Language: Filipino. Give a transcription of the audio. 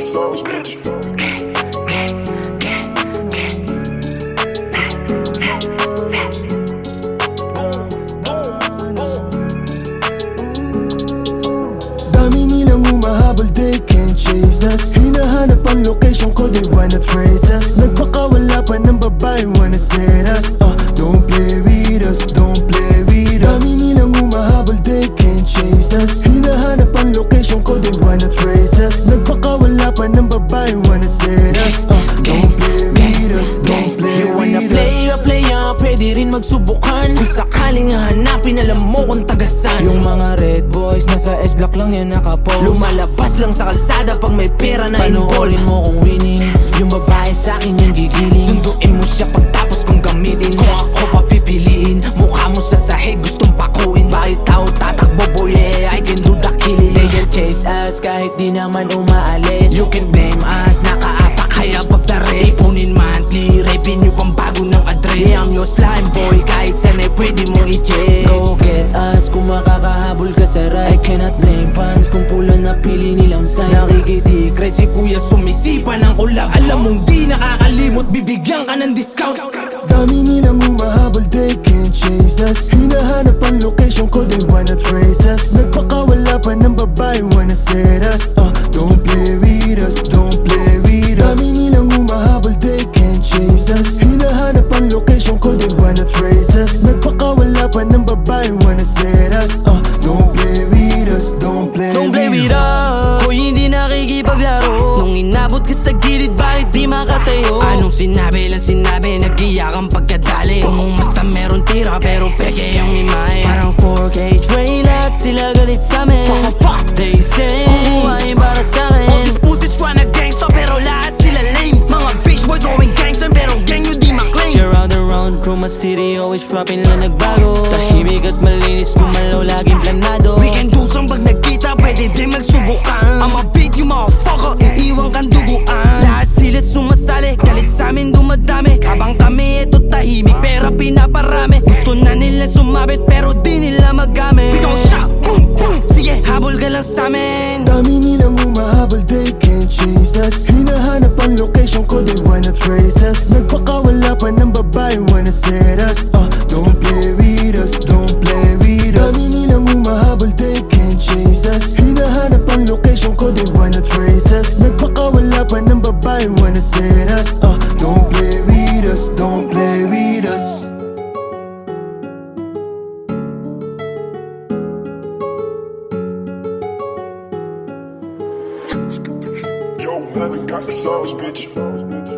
sauce, bitch. Nilang humahabol, they can't chase us Hinahanap location ko, they wanna trace us Nagpakawala pa ng babae, wanna set us uh, Don't play with us, don't play with us Dami nilang humahabol, they can't chase us Hinahanap ang location ko, they wanna pwede rin magsubukan. Kung sakaling hahanapin, alam mo kung tagasan. Yung mga red boys, nasa S-block lang yan nakapost. Lumalabas lang sa kalsada pag may pera na Panoorin mo kung winning. Yung babae sa akin yung gigiling. Sunduin mo siya pagtapos kong gamitin. Kung ako papipiliin Mukha mo sa sahig, gustong pakuin. Bakit tao tatakbo boy, yeah, I can do the killing. They can chase us kahit di naman umaalis. You can blame us, nakaapak slime boy, kahit saan ay pwede mong i-check. Go get us, kung makakahabol ka sa rice I cannot blame fans kung pula na pili nilang sign Nakikitikret si kuya sumisipa ng ulap Alam mong di nakakalimot, bibigyan ka ng discount. Dami nilang humahabol, they can't chase us. Hinahanap ang location ko, babae, wanna set us uh, Don't play with us, don't play Don't play with us. Kung hindi nakikipaglaro. Nung inabot ka sa gilid bakit di makatayo? Anong sinabi lang sinabi, city Always dropping lang nagbago. Tahimik at malinis Gumalaw laging planado. We can do some pag nagkita pwede din magsubukan. I'ma beat you motherfucker, iiwan kang duguan. Lahat sila sumasali Galit sa amin dumadami. Habang kami eto tahimik Pera pinaparami. Gusto na nila sumabit Pero di nila magamit. We gon' shot, boom, boom. Sige habol ka lang sa amin babae, wanna set us uh, Don't play with us, don't play with us. Dami nilang humahabol, they can't chase us Hinahanap ang location ko, they wanna trace us. Nagpakawala pa ng babae, wanna set us uh, Don't play with us, don't play with us. Yo, Melvin got the sauce, bitch.